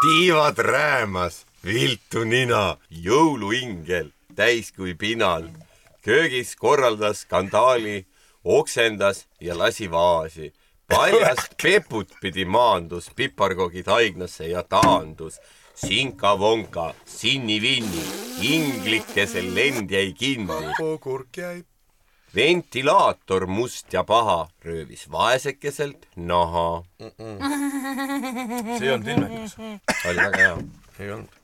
tiivad räämas, viltu nina, jõuluingel, täis kui pinal. köögis korraldas skandaali, oksendas ja lasi vaasi. paljast peput pidi maandus piparkoogid haiglasse ja taandus. Sinka-vonka, sinni-vinni, inglikesel lend jäi kinni kurk jäi ventilaator must ja paha röövis vaesekeselt naha. see ei Sí, on tinc una casa.